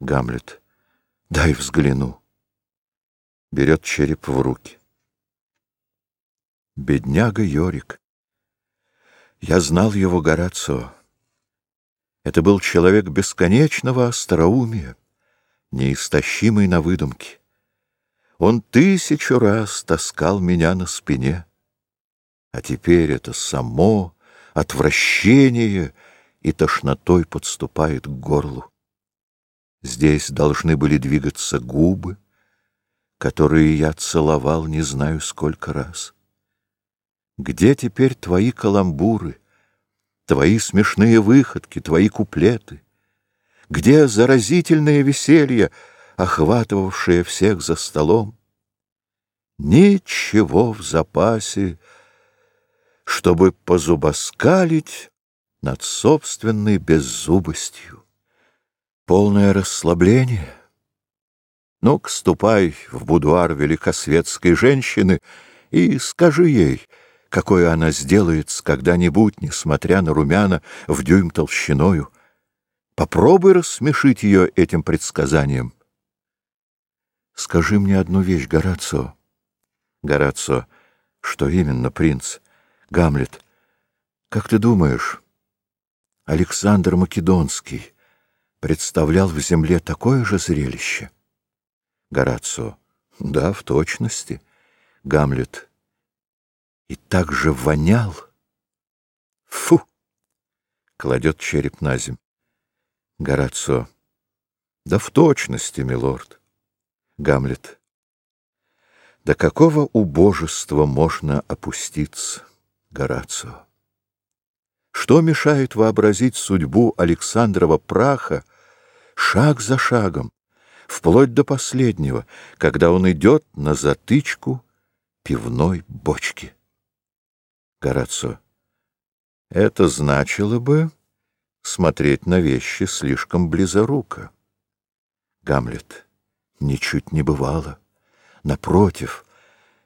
Гамлет. Дай взгляну. Берет череп в руки. Бедняга Йорик. Я знал его Горацио. Это был человек бесконечного остроумия, неистощимый на выдумки. Он тысячу раз таскал меня на спине. А теперь это само отвращение и тошнотой подступает к горлу. Здесь должны были двигаться губы, которые я целовал не знаю сколько раз. Где теперь твои каламбуры, твои смешные выходки, твои куплеты? Где заразительное веселье, охватывавшее всех за столом? Ничего в запасе, чтобы позубоскалить над собственной беззубостью. Полное расслабление. Ну-ка, ступай в будуар великосветской женщины и скажи ей, какое она сделается когда-нибудь, несмотря на румяна в дюйм толщиною. Попробуй рассмешить ее этим предсказанием. Скажи мне одну вещь, Горацио. Горацио, что именно, принц? Гамлет, как ты думаешь, Александр Македонский представлял в земле такое же зрелище? Горацио, да, в точности. Гамлет, и так же вонял. Фу! Кладет череп на земь. Горацио, да в точности, милорд. Гамлет, до какого убожества можно опуститься, Горацио? Что мешает вообразить судьбу Александрова праха шаг за шагом, вплоть до последнего, когда он идет на затычку пивной бочки? Горацио. Это значило бы смотреть на вещи слишком близоруко. Гамлет. Ничуть не бывало. Напротив,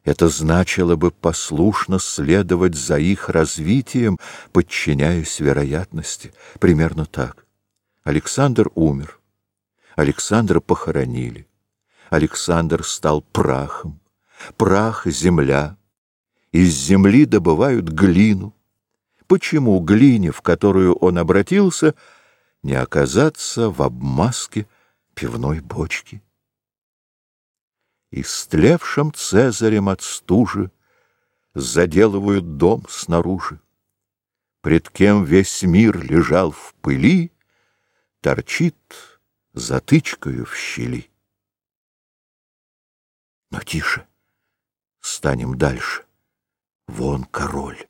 это значило бы послушно следовать за их развитием, подчиняясь вероятности. Примерно так. Александр умер. Александра похоронили. Александр стал прахом. Прах — земля. Из земли добывают глину. Почему глине, в которую он обратился, не оказаться в обмазке пивной бочки? Истлевшим Цезарем от стужи Заделывают дом снаружи. Пред кем весь мир лежал в пыли, Торчит затычкою в щели. Но тише, станем дальше. Вон король.